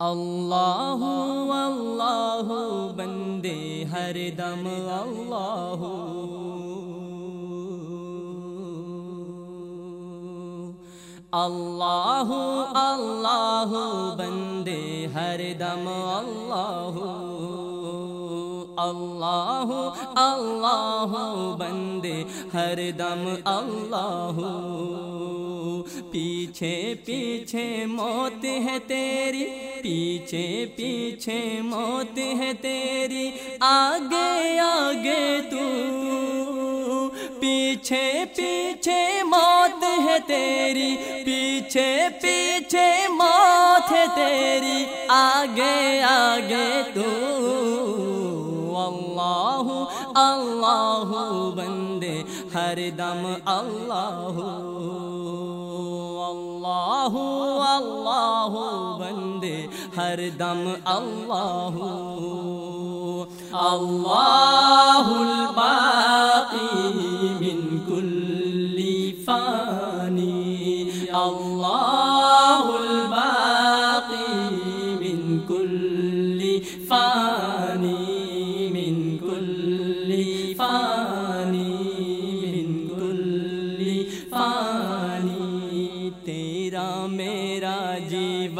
اللہ اللہ بندے ہر دم اللہ اللہ اللہ بندے ہر دم اللہ اللہ اللہ بندے ہر دم اللہ پیچھے پیچھے موت ہے تیری، پیچھے پیچھے موت ہے تیری۔ آگے آگے تو، پیچھے پیچھے موت ہے تیری۔ پیچھے پیچھے موت ہے تیری۔ آگے آگے تو۔ اللہ اللہ بندے، ہر دم اللہ۔ اللہ اللہ بندے ہر دم اللہ اللہ الباقی من کل فانی اللہ الباقی من کل فانی من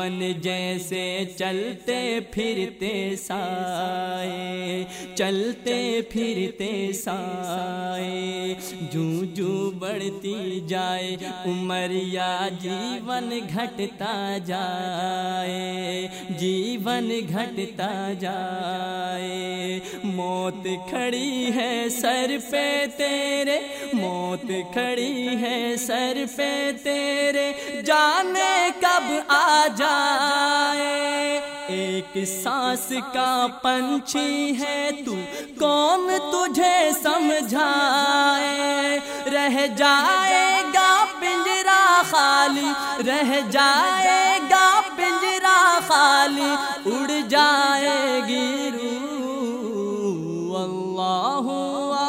جیون جیسے چلتے پھرتے سائے، چلتے پھرتے سائے۔ جو جو بڑھتی جائے، عمر یا جیون گھٹتا جائے۔ جیون گھٹتا جائے۔ موت کھڑی ہے سر پہ تیرے، موت کھڑی ہے سر پہ تیرے۔ جانے کب آ جائے۔ ایک سانس کا پنچھی ہے تو کون تجھے سمجھائے؟ رہ جائے گا پنجرا خالی، رہ جائے گا پنجرا خالی، اڑ جائے گی روح۔ اللہ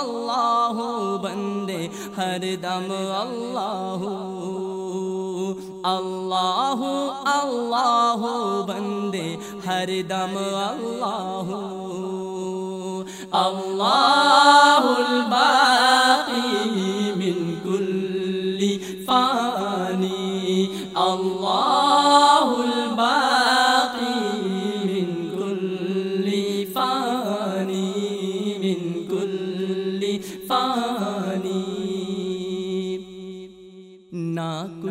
اللہ بندے، ہر دم اللہ۔ اللہ اللہ بندے ہر دم اللہ اللہ البار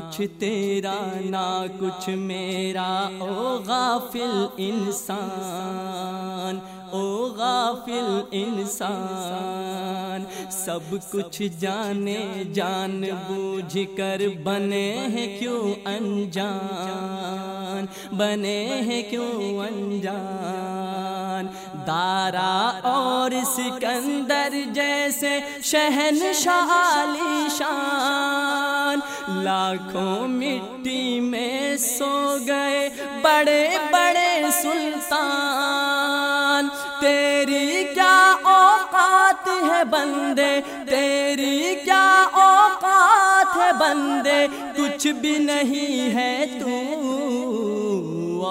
کچھ تیرا نہ کچھ میرا، او غافل انسان، او غافل انسان، سب کچھ جانے جان بوجھ کر بنے ہیں کیوں انجان؟ بنے ہیں کیوں انجان؟ دارا اور سکندر جیسے شہن شالی شان لاکھوں مٹی میں سو گئے بڑے بڑے سلطان۔ تیری کیا اوقات ہے بندے؟ تیری کیا اوقات ہے بندے؟ کچھ بھی نہیں ہے تو۔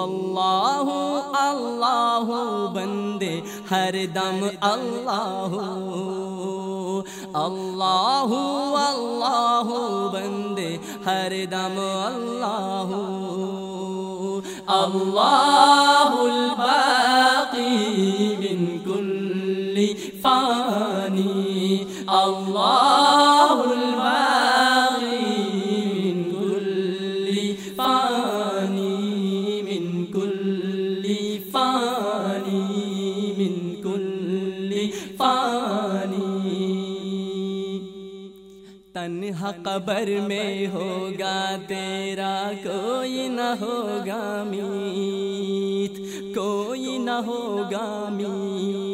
اللہ اللہ بندے، ہر دم اللہ۔ اللہ اللہ بندے ہر دم اللہ اللہ الباقی من کل فانی اللہ تنہا قبر میں ہوگا تیرا کوئی نہ ہوگا میت کوئی نہ ہوگا میت۔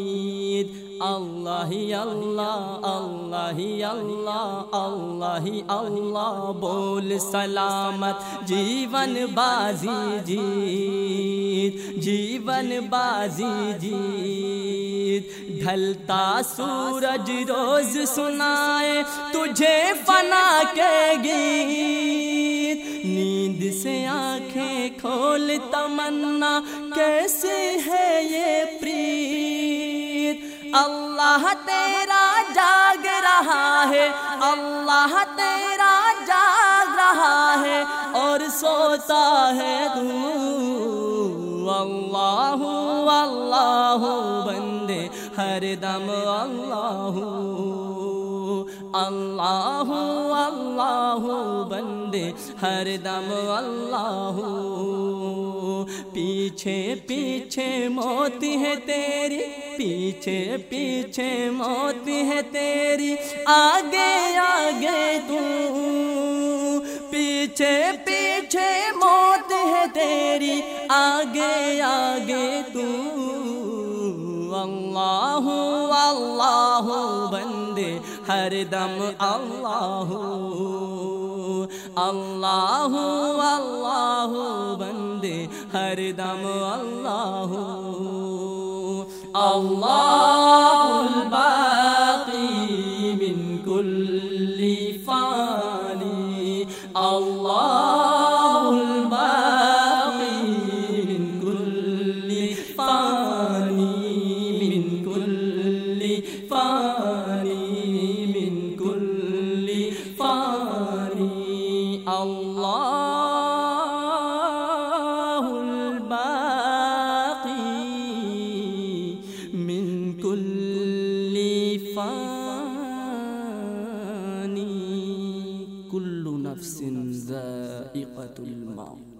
اللہ ہی اللہ اللہ ہی اللہ اللہ ہی اللہ بول سلامت جیون بازی جیت جیون بازی جیت ڈھلتا سورج روز سنائے تجھے فنا کے گیت نیند سے آنکھیں کھول تمنا کیسے ہے یہ اللہ تیرا جاگ رہا ہے، اللہ تیرا جاگ رہا ہے، اور سوتا ہے تو اللہ اللہ بندے، ہر دم اللہ اللہ اللہ بندے، ہر دم اللہ پیچھے پیچھے موت ہے تیری، پیچھے پیچھے موت ہے تیری۔ آگے آگے تو، پیچھے پیچھے موت ہے تیری۔ آگے آگے تو۔ اللہ اللہ بندے، ہر دم اللہ۔ اللہ اللہ بندے۔ ہر دم اللہ اللہ الباقی من کل فانی، اللہ الباقی من کل فانی، من کل فانی، من کل فانی، اللہ نفس ذائقة الموت.